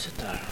вернулся-то?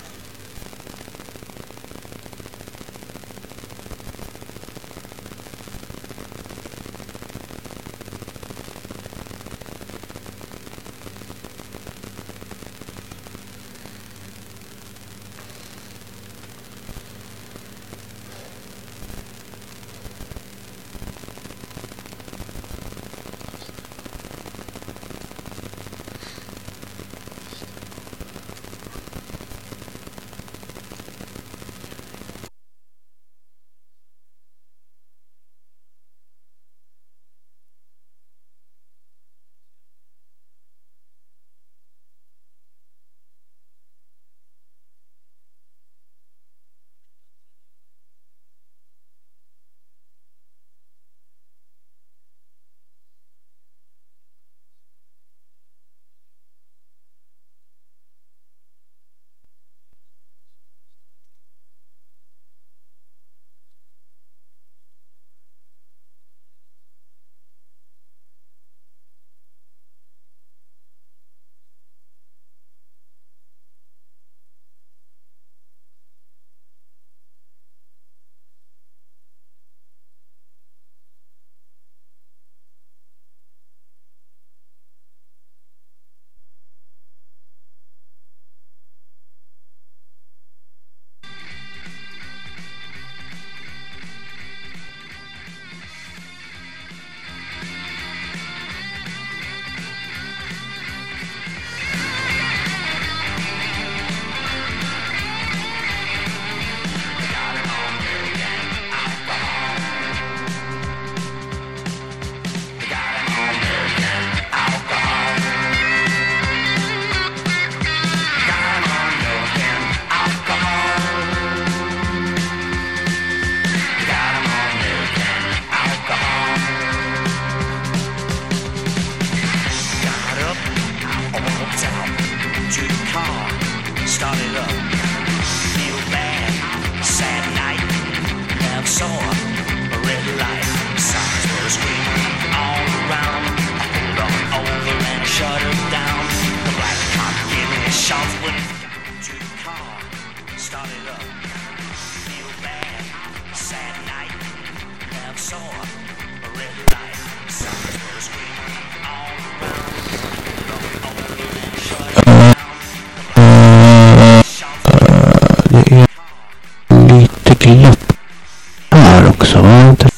Här också. Var inte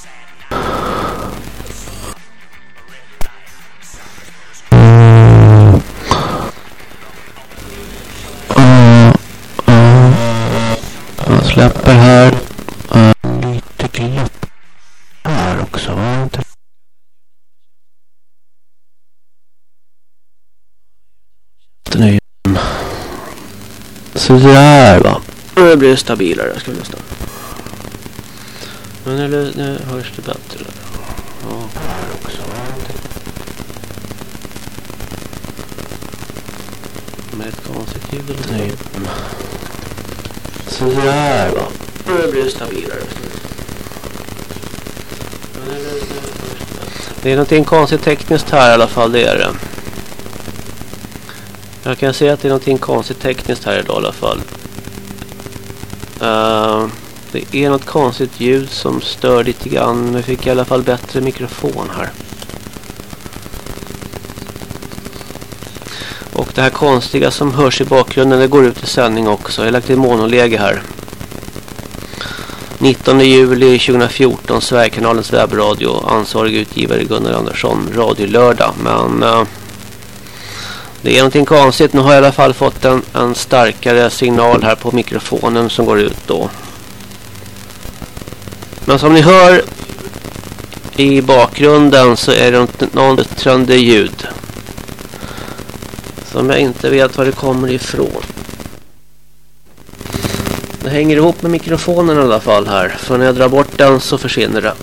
Mm. Ja, släpper här. Eh, lite glapp här också. Var inte den är ju Sådär va. Nu blir det stabilare. Ska vi lyssna. Men nu, nu hörs det bättre. Ja, här också. Med ett konstigt ljud. Nej. Sådär va. Nu blir det stabilare. Det är någonting konstigt tekniskt här i alla fall. Det är det. Jag kan se att det är någonting konstigt tekniskt här idag i alla fall. Det är något konstigt ljud som stör lite grann. Men vi fick i alla fall bättre mikrofon här. Och det här konstiga som hörs i bakgrunden det går ut i sändning också. Jag har lagt i monoläge här. 19 juli 2014 Sverigekanalens webbradio. Ansvarig utgivare Gunnar Andersson. Radio lördag. Men... Uh, det är någonting konstigt. Nu har jag i alla fall fått en, en starkare signal här på mikrofonen som går ut då. Men som ni hör i bakgrunden så är det något yttrande ljud. Som jag inte vet var det kommer ifrån. Det hänger ihop med mikrofonen i alla fall här. För när jag drar bort den så försvinner det.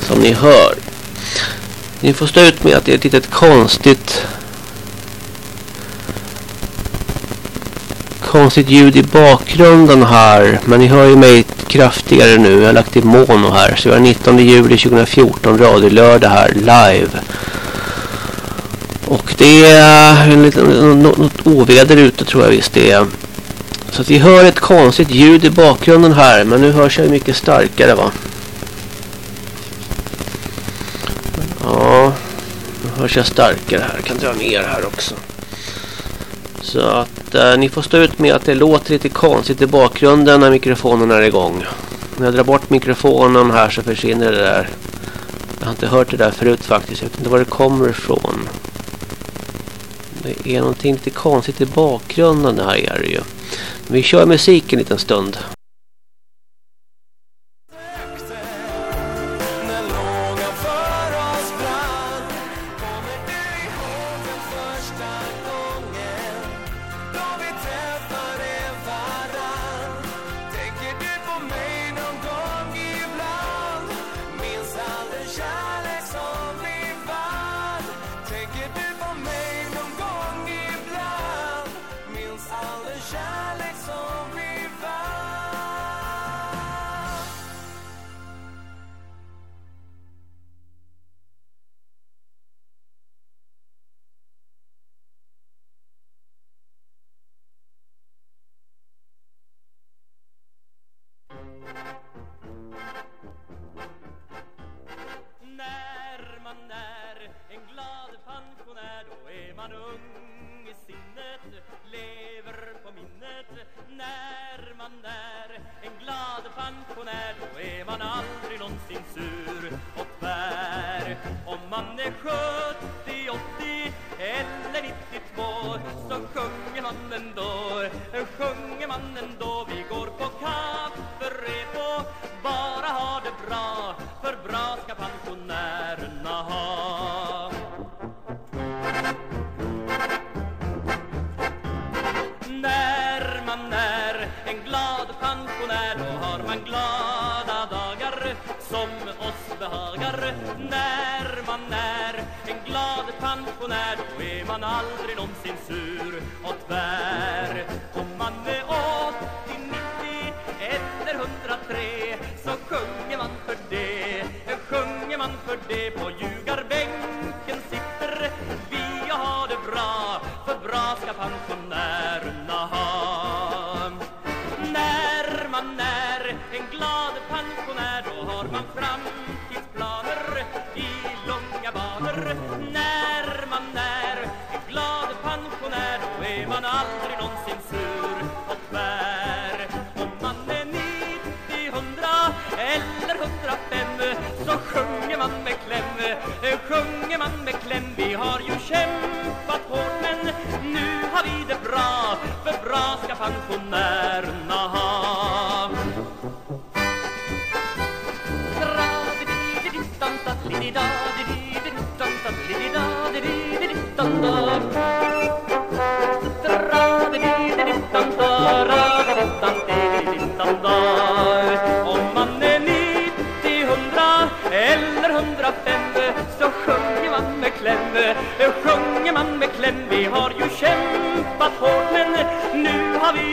Som ni hör. Ni får stå ut med att det är ett litet konstigt konstigt ljud i bakgrunden här. Men ni hör ju mig kraftigare nu. Jag har lagt i mono här. Så vi har 19 juli 2014 radiolördag här live. Och det är en liten, något oväder ute tror jag visst det är. Så att vi hör ett konstigt ljud i bakgrunden här. Men nu hörs jag mycket starkare va. Ja, nu hörs jag starkare här. Jag kan dra ner här också. Så att eh, ni får stå ut med att det låter lite konstigt i bakgrunden när mikrofonen är igång. När jag drar bort mikrofonen här så försvinner det där. Jag har inte hört det där förut faktiskt. Jag vet inte var det kommer ifrån. Det är någonting lite konstigt i bakgrunden här är det ju. Men Vi kör musik en liten stund. där då är man aldrig någonsin sur. Och tvär om man är skött man aldrig någonsin sur och tvär. Om man är 80, 90 eller 103 så sjunger man för det, sjunger man för det på jul the.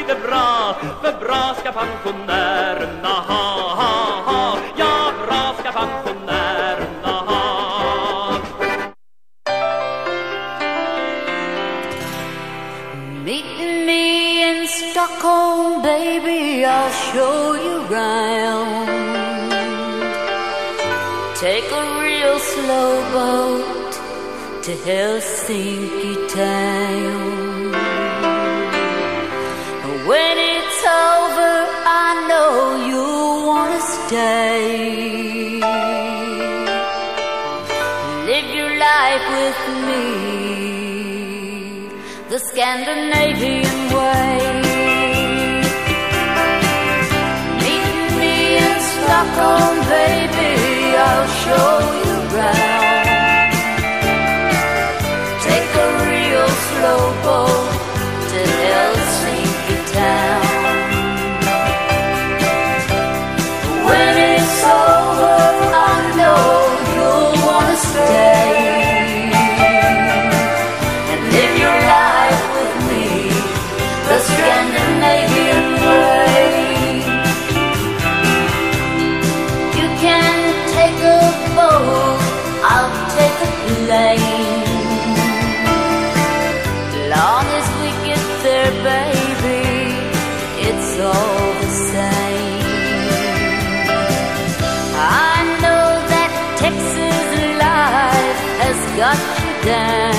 det bra, för bra ska pensionärerna ha, ha, ha. Ja, bra ska pensionärerna ha. Meet me in Stockholm, baby, I'll show you round. Take a real slow boat to Helsinki town. day. Live your life with me, the Scandinavian way. Meet me in Stockholm, baby, I'll show you round. down.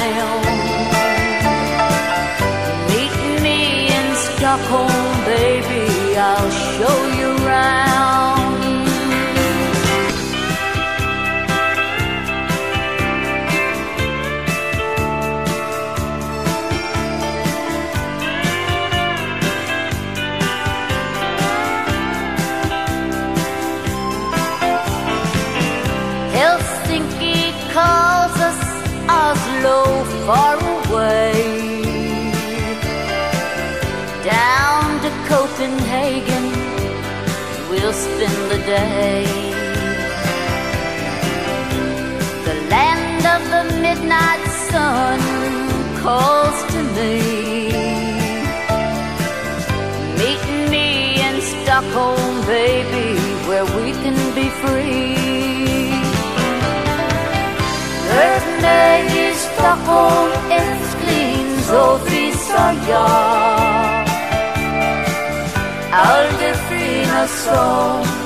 day. The land of the midnight sun calls to me, Meet me in Stockholm, baby, where we can be free. Earth is Stockholm it's clean, so ett skrin så visar jag aldrig a song.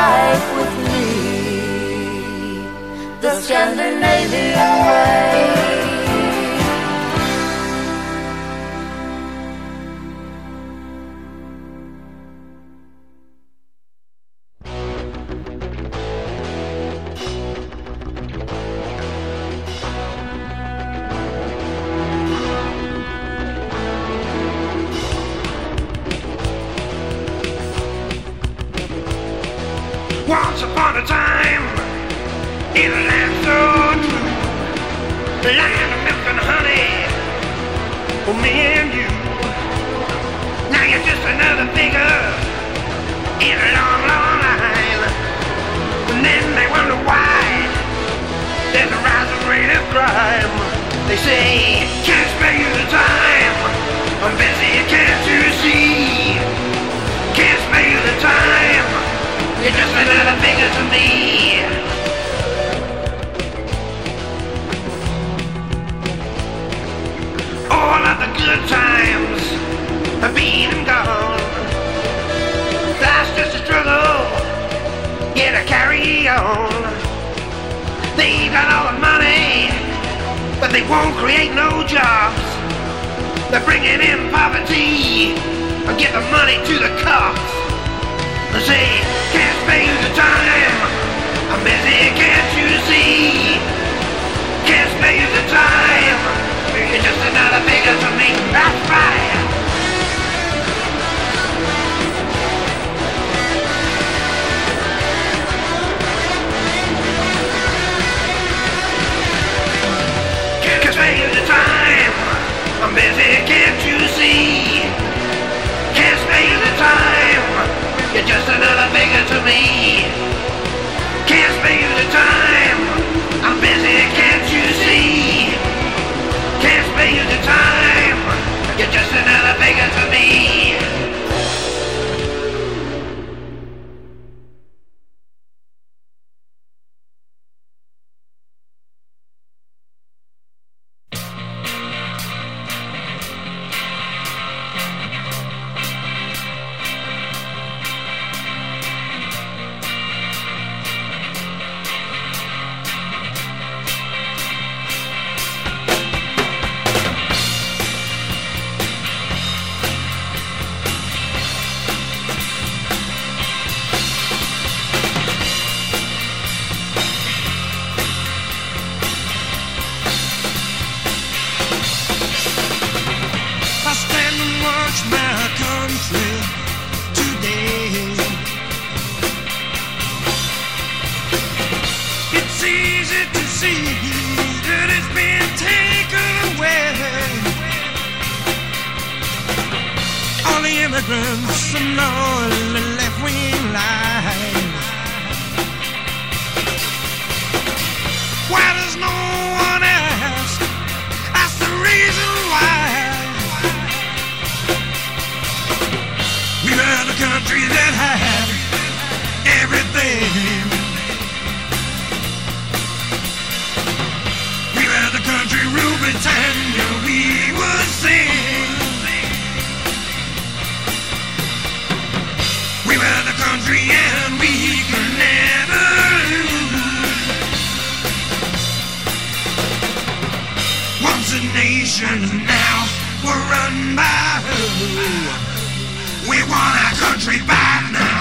life with me the Scandinavian way. Won't create no jobs. They're bringing in poverty and get the money to the cops. They say, can't you the time. I'm busy, can't you see? Can't you the time. You're just another figure to me. That's right. Busy, can't you see? Can't spare the time. You're just another figure to me. Can't spare the time. I'm busy, can't you see? Can't spare the time. You're just another figure to me. Now we're run by who? We want our country back now.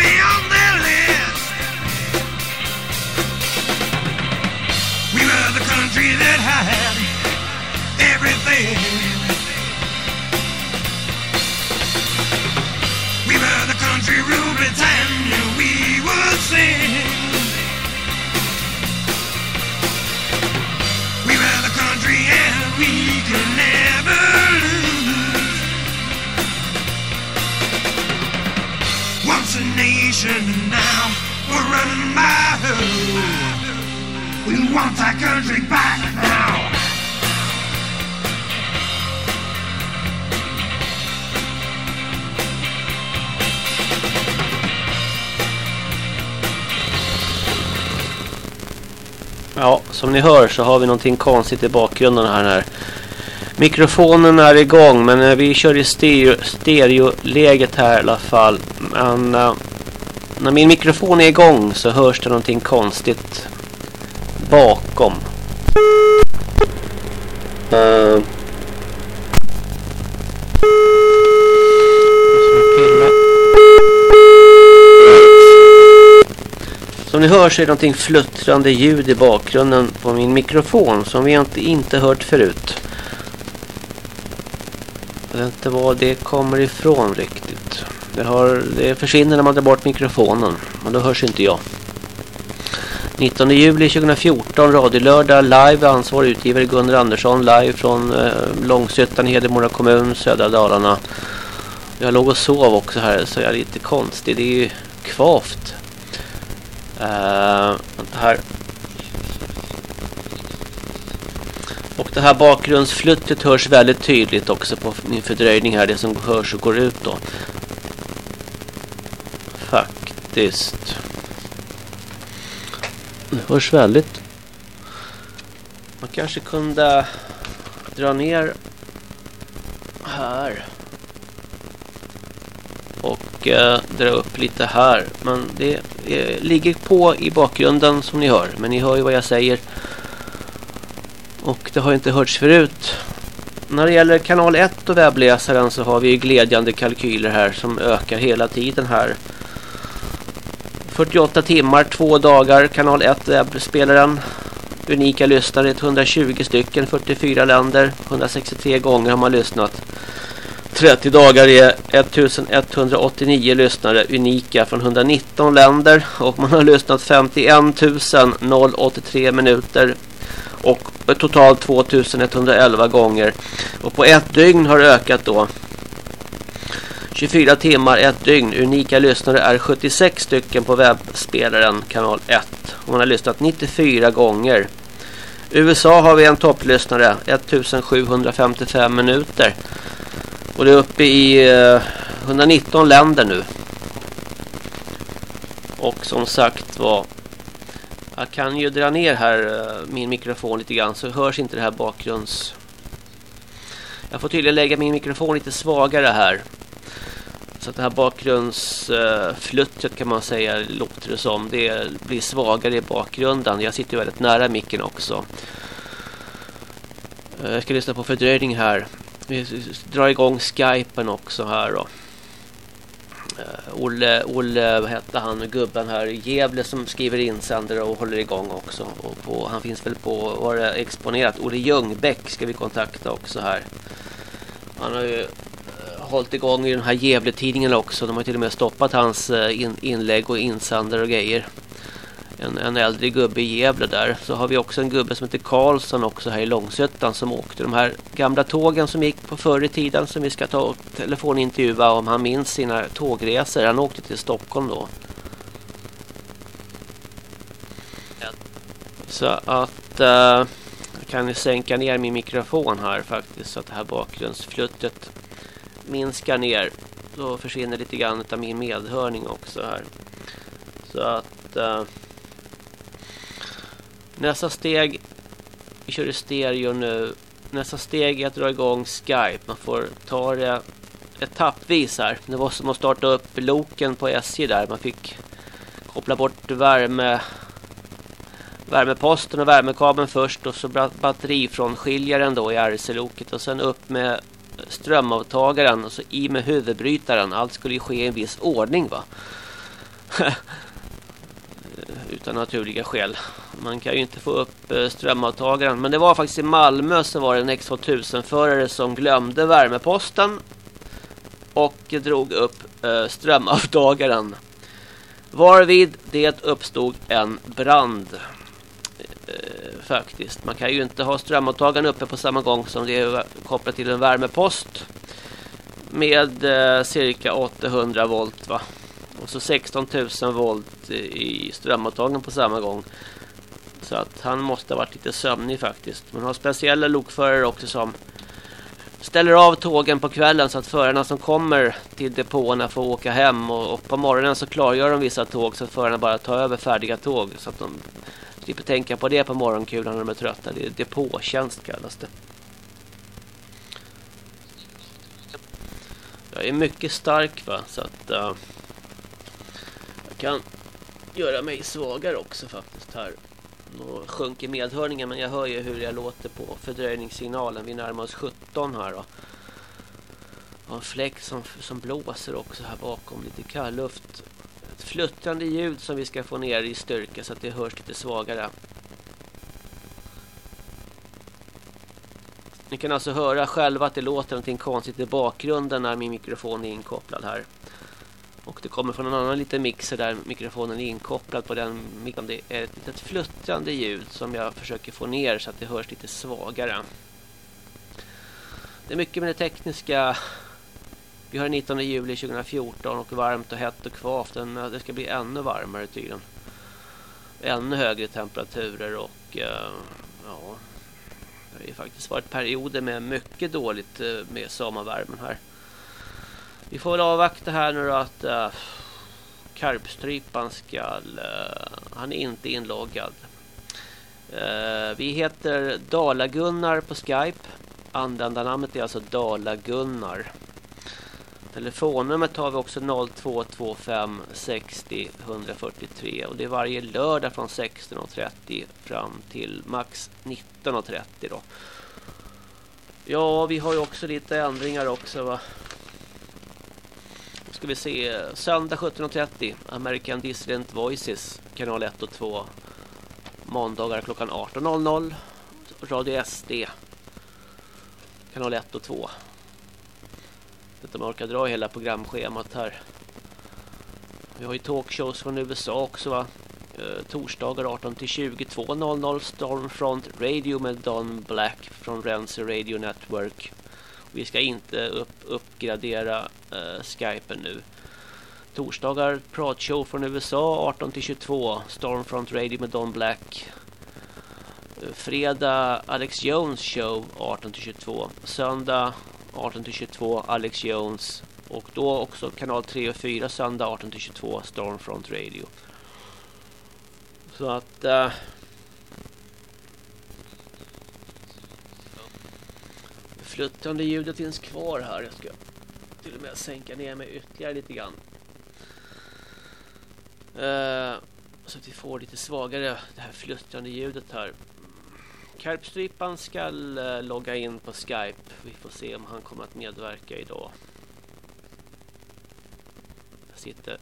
feel We want our country back now. Ja, som ni hör så har vi någonting konstigt i bakgrunden här. när Mikrofonen är igång men eh, vi kör i stereo, stereoläget här i alla fall. Men eh, när min mikrofon är igång så hörs det någonting konstigt bakom. Eh. Som ni hör så är det någonting fluttrande ljud i bakgrunden på min mikrofon som vi inte, inte hört förut. vet inte var det kommer ifrån riktigt. Det, har, det försvinner när man drar bort mikrofonen. Men då hörs inte jag. 19 juli 2014, radiolördag, live, ansvarig utgivare Gunnar Andersson, live från eh, Långsötan, Hedemora kommun, södra Dalarna. Jag låg och sov också här så jag är lite konstig. Det är ju kvavt. Uh, här. Och det här bakgrundsflyttet hörs väldigt tydligt också på min fördröjning här. Det som hörs och går ut då. Faktiskt. Det hörs väldigt. Man kanske kunde dra ner här. Och eh, dra upp lite här. Men det eh, ligger på i bakgrunden som ni hör. Men ni hör ju vad jag säger. Och det har inte hörts förut. När det gäller kanal 1 och webbläsaren så har vi glädjande kalkyler här som ökar hela tiden här. 48 timmar, två dagar, kanal 1 webbspelaren. Unika lyssnare, 120 stycken, 44 länder, 163 gånger har man lyssnat. 30 dagar är 1189 lyssnare unika från 119 länder. Och man har lyssnat 51 083 minuter. Och totalt 2111 gånger. Och på ett dygn har det ökat då. 24 timmar, ett dygn. Unika lyssnare är 76 stycken på webbspelaren kanal 1. Hon man har lyssnat 94 gånger. USA har vi en topplyssnare, 1755 minuter. Och det är uppe i eh, 119 länder nu. Och som sagt var jag kan ju dra ner här eh, min mikrofon lite grann så hörs inte det här bakgrunds... Jag får tydligen lägga min mikrofon lite svagare här. Så att det här bakgrundsfluttet kan man säga låter det som. Det blir svagare i bakgrunden. Jag sitter väldigt nära micken också. Eh, jag ska lyssna på fördröjning här. Vi drar igång Skypen också här då. Eh, Olle, Olle, vad hette han, gubben här i Gävle som skriver insändare och håller igång också. Och på, han finns väl på, var det exponerat, Olle Ljungbäck ska vi kontakta också här. Han har ju hållit igång i den här Gävle-tidningen också. De har till och med stoppat hans eh, in, inlägg och insändare och grejer. En, en äldre gubbe i Gävle där. Så har vi också en gubbe som heter Karlsson också här i Långsötan som åkte de här gamla tågen som gick på förr i tiden som vi ska ta och telefonintervjua om han minns sina tågresor. Han åkte till Stockholm då. Så att uh, jag kan ju sänka ner min mikrofon här faktiskt så att det här bakgrundsfluttet minskar ner då försvinner lite grann av min medhörning också här. Så att uh, nästa steg vi kör i stereo nu. Nästa steg är att dra igång Skype. Man får ta det etappvis här. Det var som att starta upp loken på SJ där. Man fick koppla bort värme värmeposten och värmekabeln först och så batteri från skiljaren då i RC-loket och sen upp med strömavtagaren och så i med huvudbrytaren. Allt skulle ju ske i en viss ordning va. Utan naturliga skäl. Man kan ju inte få upp eh, strömavtagaren. Men det var faktiskt i Malmö så var det en X2000-förare som glömde värmeposten. Och drog upp eh, strömavtagaren. Varvid det uppstod en brand Eh, faktiskt. Man kan ju inte ha strömmottagaren uppe på samma gång som det är kopplat till en värmepost med eh, cirka 800 volt va. Och så 16 000 volt i strömmottagaren på samma gång. Så att han måste ha varit lite sömnig faktiskt. Man har speciella lokförare också som ställer av tågen på kvällen så att förarna som kommer till depåerna får åka hem och, och på morgonen så klargör de vissa tåg så att förarna bara tar över färdiga tåg så att de slipper tänka på det på morgonkulan när de är trötta. Det är depåtjänst kallas det. Jag är mycket stark va så att uh, jag kan göra mig svagare också faktiskt här. Då sjunker medhörningen men jag hör ju hur jag låter på fördröjningssignalen. Vi närmar oss 17 här då. Och en fläkt som, som blåser också här bakom. Lite kall luft ett fluttrande ljud som vi ska få ner i styrka så att det hörs lite svagare. Ni kan alltså höra själva att det låter någonting konstigt i bakgrunden när min mikrofon är inkopplad här. Och det kommer från en annan liten mixer där mikrofonen är inkopplad på den. Det är ett litet fluttrande ljud som jag försöker få ner så att det hörs lite svagare. Det är mycket med det tekniska. Vi har den 19 juli 2014 och varmt och hett och kvavt. Det ska bli ännu varmare tydligen. Ännu högre temperaturer och eh, ja, det har ju faktiskt varit perioder med mycket dåligt eh, med sommarvärmen här. Vi får väl avvakta här nu då att äh, karpstrypan ska... Äh, han är inte inloggad. Äh, vi heter Dalagunnar på Skype. Användarnamnet är alltså Dalagunnar. Telefonnumret har vi också 0225 60 143 och det är varje lördag från 16.30 fram till max 19.30 då. Ja, vi har ju också lite ändringar också va ska vi se. Söndag 17.30 American Dissident Voices kanal 1 och 2. Måndagar klockan 18.00 Radio SD kanal 1 och 2. Vet om jag orkar dra hela programschemat här. Vi har ju talkshows från USA också va. Eh, torsdagar 18 till 22.00 Stormfront Radio med Don Black från Renzi Radio Network. Vi ska inte upp, uppgradera eh, uh, Skypen nu. Torsdagar pratshow från USA 18 till 22 Stormfront Radio med Don Black. Eh, fredag Alex Jones show 18 till 22. Söndag 18 till 22 Alex Jones och då också kanal 3 och 4 söndag 18 till 22 Stormfront Radio. Så att eh, uh, fluttande ljudet finns kvar här. Jag ska till och med sänka ner mig ytterligare lite grann. Uh, så att vi får lite svagare det här fluttande ljudet här. Karpstrypan ska eh, logga in på Skype. Vi får se om han kommer att medverka idag. Jag sitter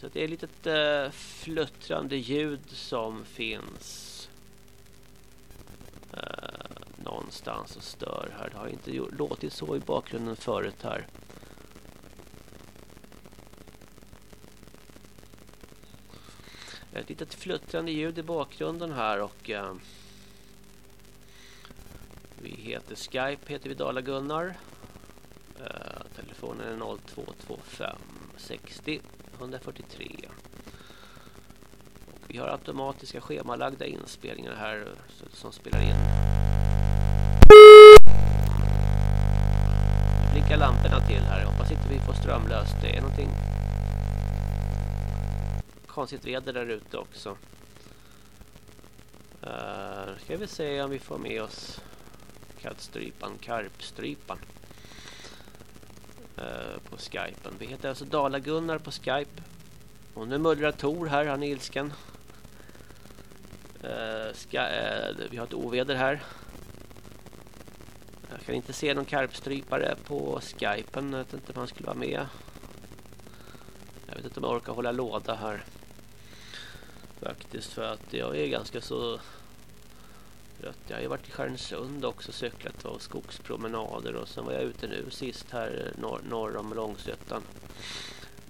så det är ett litet eh, fluttrande ljud som finns eh, någonstans och stör här. Det har inte låtit så i bakgrunden förut här. Ett litet fluttrande ljud i bakgrunden här och eh, vi heter Skype heter vi Dala Gunnar. Uh, telefonen är 0225 60 143. Och vi har automatiska schemalagda inspelningar här som spelar in blinkar lamporna till här. Jag hoppas inte vi får strömlöst. Det är någonting konstigt väder där ute också. Uh, ska vi se om vi får med oss kattstrypan, karpstrypan uh, eh, på Skypen. Vi heter alltså Dala-Gunnar på Skype. Och nu mullrar Tor här, han är ilsken. Uh, ska, uh, vi har ett oväder här. Jag kan inte se någon karpstrypare på Skypen. Jag vet inte om han skulle vara med. Jag vet inte om jag orkar hålla låda här. Faktiskt för att jag är ganska så trött. Jag har ju varit i Stjärnsund också cyklat och skogspromenader och sen var jag ute nu sist här eh, norr, norr om Långsötan.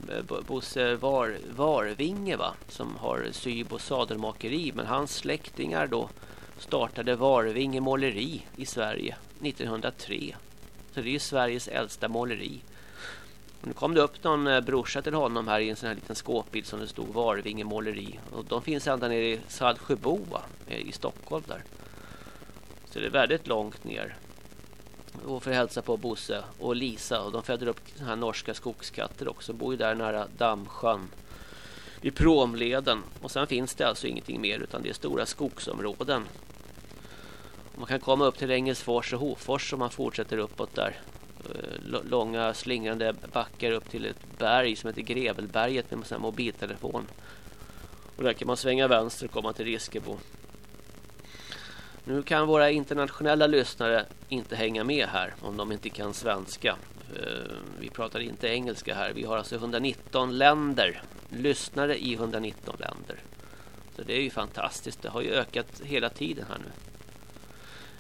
Eh, Bosse Var, Varvinge va som har syb och sadelmakeri men hans släktingar då startade Varvinge måleri i Sverige 1903. Så det är Sveriges äldsta måleri. Och nu kom det upp någon eh, brorsa till honom här i en sån här liten skåpbild som det stod Varvinge måleri. Och de finns ända nere i Saltsjöbo i Stockholm där. Så det är väldigt långt ner. Och för att hälsa på Bosse och Lisa. Och de föder upp såna här norska skogskatter också. Bor ju där nära Dammsjön. I Promleden. Och sen finns det alltså ingenting mer utan det är stora skogsområden man kan komma upp till Engelsfors och Hofors om man fortsätter uppåt där. Eh, långa slingrande backar upp till ett berg som heter Grevelberget med en mobiltelefon. Och där kan man svänga vänster och komma till Riskebo. Nu kan våra internationella lyssnare inte hänga med här om de inte kan svenska. Eh, vi pratar inte engelska här. Vi har alltså 119 länder. Lyssnare i 119 länder. Så det är ju fantastiskt. Det har ju ökat hela tiden här nu.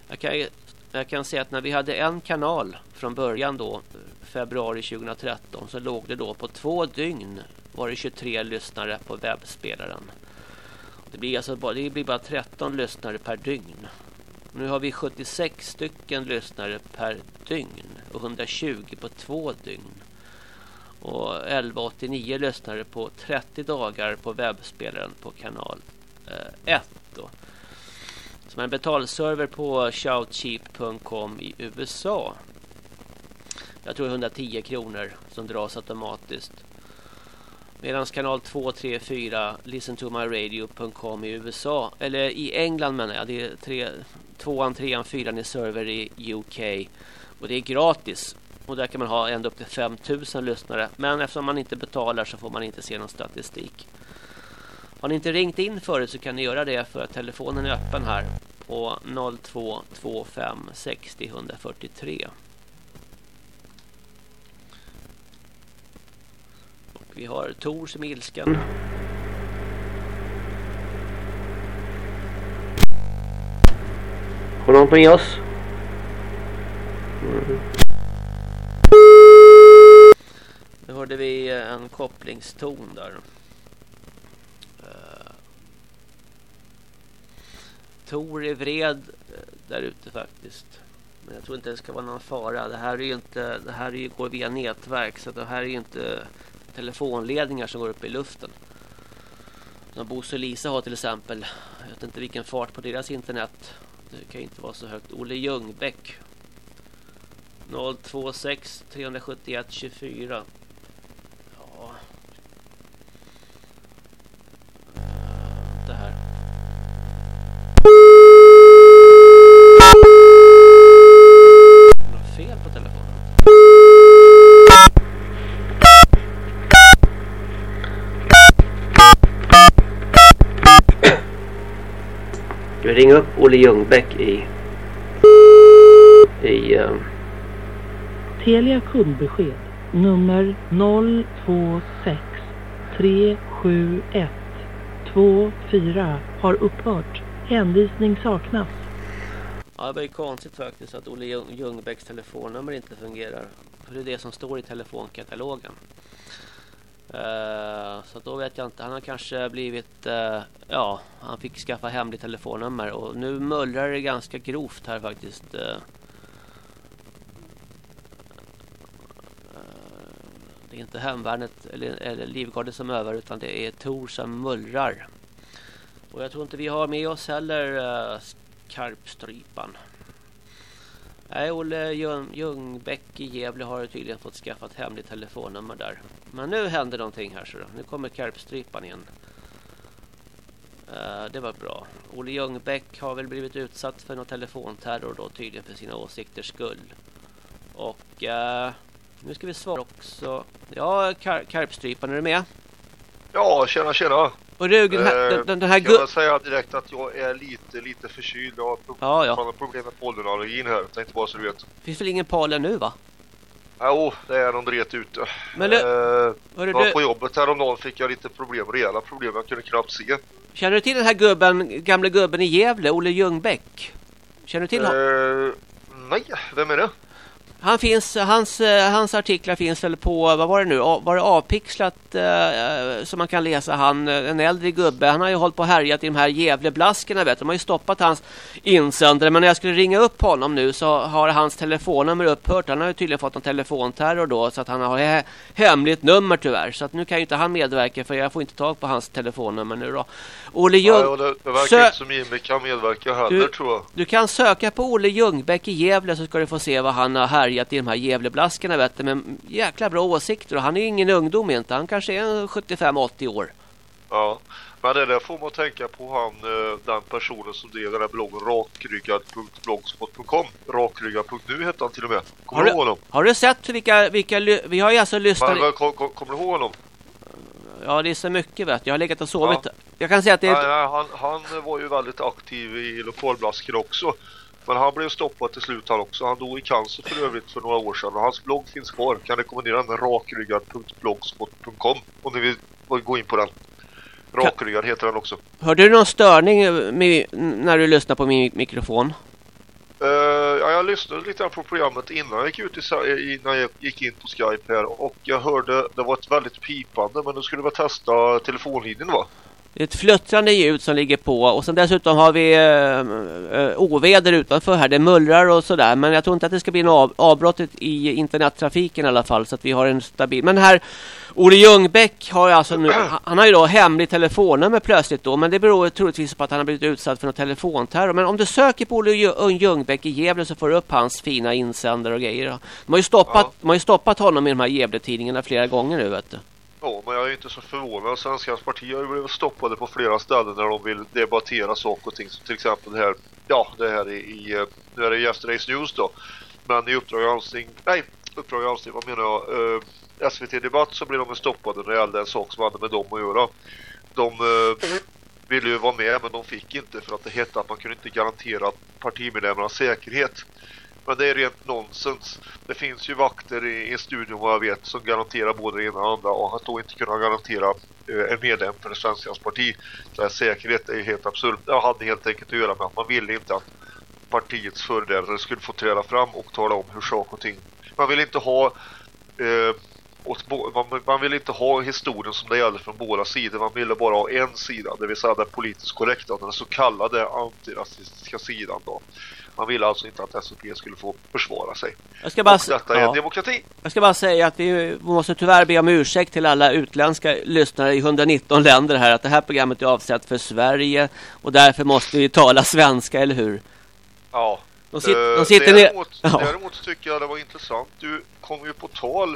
Jag kan Jag kan säga att när vi hade en kanal från början då, februari 2013, så låg det då på två dygn var det 23 lyssnare på webbspelaren. Det blir alltså bara, det blir bara 13 lyssnare per dygn. Nu har vi 76 stycken lyssnare per dygn och 120 på två dygn. Och 1189 lyssnare på 30 dagar på webbspelaren på kanal 1 eh, Som är en betalserver på shoutcheap.com i USA. Jag tror 110 kronor som dras automatiskt. Medan kanal 2, 3, 4 listentomyradio.com i USA eller i England menar jag. Det är 3, 2, 3, 4 är server i UK och det är gratis. Och där kan man ha ända upp till 5000 lyssnare. Men eftersom man inte betalar så får man inte se någon statistik. Har ni inte ringt in förut så kan ni göra det för att telefonen är öppen här på 0225 60 143. Vi har Tor som är ilsken. Har någon med oss? Mm. Nu hörde vi en kopplingston där. Uh, Tor är vred uh, där ute faktiskt. Men jag tror inte det ska vara någon fara. Det här är ju inte det här är ju, går via nätverk så det här är ju inte telefonledningar som går upp i luften. Som Bosse och Lisa har till exempel. Jag vet inte vilken fart på deras internet. Det kan inte vara så högt. Olle Ljungbäck 026 371 24 Ringa upp Olle Ljungbäck i i uh, Telia kundbesked nummer 026 371 24 har upphört. Hänvisning saknas. Ja, det ju konstigt faktiskt att Olle Ljungbäcks telefonnummer inte fungerar. För det är det som står i telefonkatalogen. Uh, så då vet jag inte. Han har kanske blivit... Uh, ja, han fick skaffa hemligt telefonnummer. Och nu mullrar det ganska grovt här faktiskt. Uh, Det är inte hemvärnet eller, eller livgardet som övar utan det är Tor som mullrar. Och jag tror inte vi har med oss heller uh, Karpstrypan. Nej, Olle Ljungbäck i Gävle har tydligen fått skaffat hemligt telefonnummer där. Men nu händer någonting här så då. Nu kommer Karpstrypan igen. Uh, eh, det var bra. Olle Ljungbäck har väl blivit utsatt för någon telefonterror då tydligen för sina åsikters skull. Och uh, nu ska vi svara också. Ja, kar Karpstrypan, är du med? Ja, tjena, tjena. Och du, den här, eh, den, den här Jag vill säga direkt att jag är lite, lite förkyld. Jag har pro ja, ja. problem med pollenallergin här. Tänkte bara så du vet. Finns väl ingen pollen nu, va? Jo, det är någon dret ute. Men du, eh, du... På jobbet häromdagen fick jag lite problem, rejäla problem. Jag kunde knappt se. Känner du till den här gubben, gamla gubben i Gävle, Olle Ljungbäck? Känner du till honom? Eh, nej, vem är det? Han finns, hans, eh, hans artiklar finns väl på, vad var det nu, var det avpixlat eh, som man kan läsa? Han, eh, en äldre gubbe, han har ju hållit på och härjat i de här Gävleblaskorna vet de har ju stoppat hans insändare. Men när jag skulle ringa upp honom nu så har hans telefonnummer upphört, han har ju tydligen fått en telefonterror då så att han har he hemligt nummer tyvärr. Så att nu kan ju inte han medverka för jag får inte tag på hans telefonnummer nu då. Olle Ljung... Ja, det, det verkar inte som Jimmy kan medverka heller du, tror jag. Du kan söka på Olle Ljungbäck i Gävle så ska du få se vad han har härjat härjat i de här Gävleblaskarna vet du, med jäkla bra åsikter och han är ju ingen ungdom inte, han kanske är 75-80 år. Ja, men det där får man tänka på han, eh, den personen som drev den här bloggen rakryggad.blogspot.com Rakryggad.nu hette han till och med. Kommer har du ihåg honom? Har du sett vilka, vilka vi har ju alltså lyssnat... Men, kom, kom, kommer du ihåg honom? Ja, det är så mycket vet jag. har legat och sovit. Ja. Jag kan säga att det är... Nej, nej, han, han var ju väldigt aktiv i lokalblasken också. Men han blev stoppad till slut han också. Han dog i cancer för övrigt för några år sedan. Och hans blogg finns kvar. Kan rekommendera den rakryggad.blogspot.com om ni vill gå in på den. Rakryggad heter den också. Hörde du någon störning med, när du lyssnar på min mikrofon? Uh, ja, jag lyssnade lite på programmet innan jag gick ut i, när jag gick in på Skype här och jag hörde det var ett väldigt pipande men nu skulle vi testa telefonlinjen va? Ett flöttrande ljud som ligger på och sen dessutom har vi eh, eh, oväder utanför här. Det mullrar och sådär. Men jag tror inte att det ska bli något av, avbrott i internettrafiken i alla fall. Så att vi har en stabil. Men här Olle Ljungbäck har ju alltså nu, han har ju då hemlig telefonnummer plötsligt då. Men det beror troligtvis på att han har blivit utsatt för något telefonterror. Men om du söker på Olle Ljung- Ljungbäck i Gävle så får du upp hans fina insändare och grejer. De har ju stoppat, Ja. de har ju stoppat honom i de här Gävle-tidningarna flera gånger nu vet du. Ja, men jag är inte så förvånad. Svenskans parti har ju blivit stoppade på flera ställen när de vill debattera saker och ting. Som till exempel det här, ja, det här i, i nu är det Yesterday's News då. Men i Uppdrag granskning, nej, Uppdrag granskning, vad menar jag? Eh, SVT Debatt så blev de stoppade när det gällde en sak som hade med dem att göra. De eh, ville ju vara med men de fick inte för att det hette att man kunde inte garantera partimedlemmarnas säkerhet. Men det är rent nonsens. Det finns ju vakter i, i studion vad jag vet som garanterar både det ena och det andra och att då inte kunna garantera eh, en medlem för det svenska parti så här, säkerhet är ju helt absurt. Det hade helt enkelt att göra med att man ville inte att partiets företrädare skulle få träda fram och tala om hur saker och ting. Man vill inte ha eh, åt bo- man, man vill inte ha historien som det gäller från båda sidor. Man ville bara ha en sida, det vill säga den politiskt korrekta, den så kallade antirasistiska sidan då. Man ville alltså inte att SVP skulle få försvara sig. Jag ska bara, Och detta är ja. demokrati. Jag ska bara säga att vi måste tyvärr be om ursäkt till alla utländska lyssnare i 119 länder här att det här programmet är avsett för Sverige och därför måste vi tala svenska, eller hur? Ja. De, sit, Eh, de sitter ner... däremot, Ja. däremot tycker jag det var intressant. Du kom ju på tal